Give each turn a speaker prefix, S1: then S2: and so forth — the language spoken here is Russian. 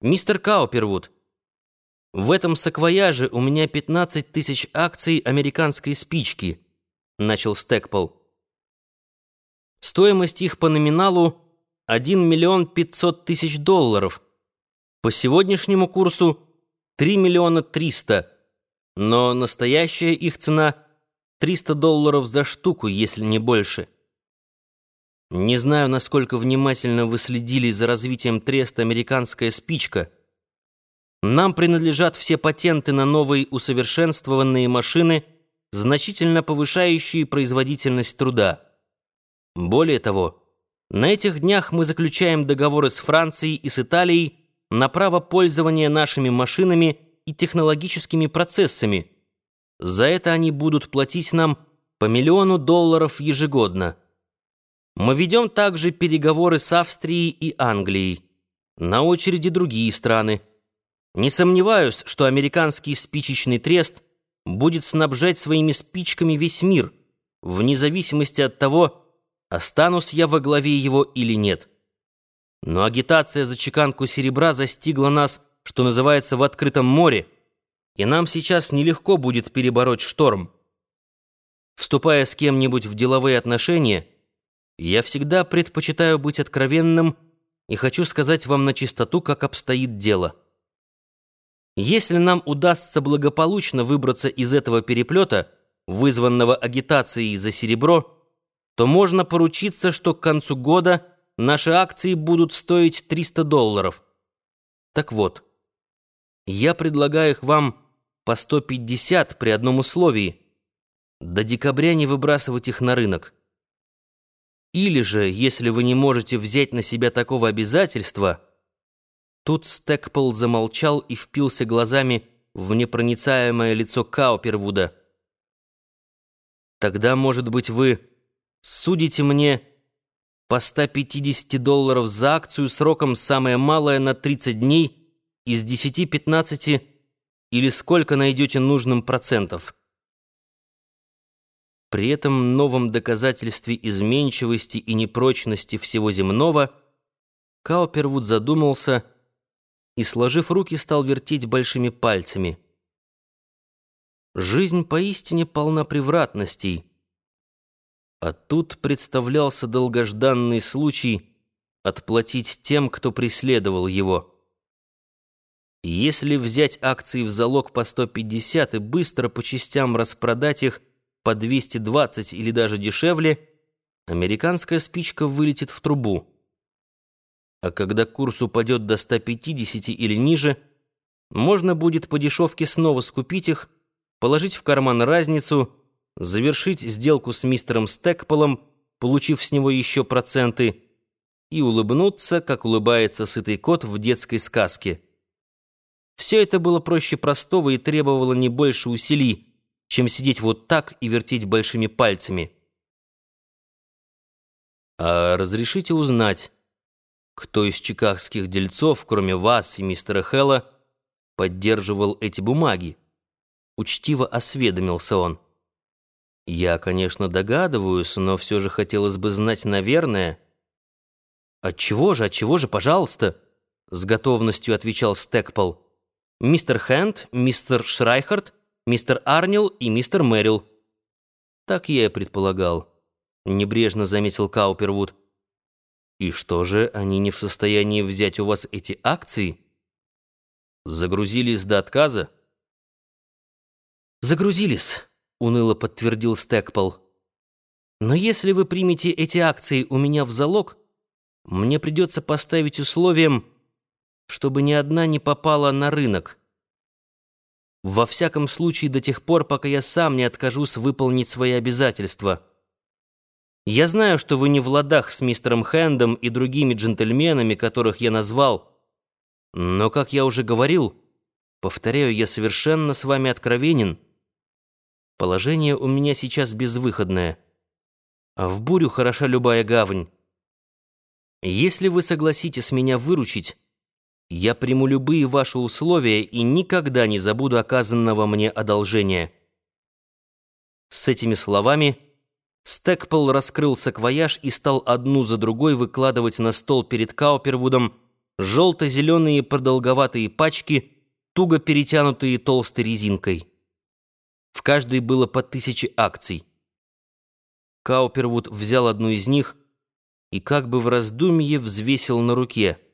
S1: «Мистер Каупервуд, в этом саквояже у меня 15 тысяч акций американской спички», — начал Стэкпол. «Стоимость их по номиналу 1 миллион 500 тысяч долларов. По сегодняшнему курсу 3 миллиона 300, но настоящая их цена 300 долларов за штуку, если не больше». Не знаю, насколько внимательно вы следили за развитием треста «Американская спичка». Нам принадлежат все патенты на новые усовершенствованные машины, значительно повышающие производительность труда. Более того, на этих днях мы заключаем договоры с Францией и с Италией на право пользования нашими машинами и технологическими процессами. За это они будут платить нам по миллиону долларов ежегодно. Мы ведем также переговоры с Австрией и Англией. На очереди другие страны. Не сомневаюсь, что американский спичечный трест будет снабжать своими спичками весь мир, вне зависимости от того, останусь я во главе его или нет. Но агитация за чеканку серебра застигла нас, что называется, в открытом море, и нам сейчас нелегко будет перебороть шторм. Вступая с кем-нибудь в деловые отношения, я всегда предпочитаю быть откровенным и хочу сказать вам на чистоту, как обстоит дело. Если нам удастся благополучно выбраться из этого переплета, вызванного агитацией за серебро, то можно поручиться, что к концу года наши акции будут стоить 300 долларов. Так вот, я предлагаю их вам по 150 при одном условии. До декабря не выбрасывать их на рынок. Или же, если вы не можете взять на себя такого обязательства...» Тут Стэкпол замолчал и впился глазами в непроницаемое лицо Каупервуда. «Тогда, может быть, вы судите мне по 150 долларов за акцию сроком самое малое на 30 дней из 10-15 или сколько найдете нужным процентов?» При этом новом доказательстве изменчивости и непрочности всего земного Каупервуд задумался и, сложив руки, стал вертеть большими пальцами. Жизнь поистине полна превратностей. А тут представлялся долгожданный случай отплатить тем, кто преследовал его. Если взять акции в залог по 150 и быстро по частям распродать их, по 220 или даже дешевле, американская спичка вылетит в трубу. А когда курс упадет до 150 или ниже, можно будет по дешевке снова скупить их, положить в карман разницу, завершить сделку с мистером Стэкполом, получив с него еще проценты, и улыбнуться, как улыбается сытый кот в детской сказке. Все это было проще простого и требовало не больше усилий, чем сидеть вот так и вертеть большими пальцами. А разрешите узнать, кто из чикагских дельцов, кроме вас и мистера Хэлла, поддерживал эти бумаги? Учтиво осведомился он. Я, конечно, догадываюсь, но все же хотелось бы знать, наверное. Отчего же, отчего же, пожалуйста? С готовностью отвечал Стэкпол. Мистер Хэнд, мистер Шрайхард мистер Арнил и мистер Мэрил». «Так я и предполагал», — небрежно заметил Каупервуд. «И что же, они не в состоянии взять у вас эти акции? Загрузились до отказа?» «Загрузились», — уныло подтвердил Стэкпол. «Но если вы примете эти акции у меня в залог, мне придется поставить условием, чтобы ни одна не попала на рынок». Во всяком случае, до тех пор, пока я сам не откажусь выполнить свои обязательства. Я знаю, что вы не в ладах с мистером Хэндом и другими джентльменами, которых я назвал. Но, как я уже говорил, повторяю, я совершенно с вами откровенен. Положение у меня сейчас безвыходное. А в бурю хороша любая гавань. Если вы согласитесь меня выручить, я приму любые ваши условия и никогда не забуду оказанного мне одолжения». С этими словами Стекпол раскрыл саквояж и стал одну за другой выкладывать на стол перед Каупервудом желто-зеленые продолговатые пачки, туго перетянутые толстой резинкой. В каждой было по тысяче акций. Каупервуд взял одну из них и как бы в раздумье взвесил на руке —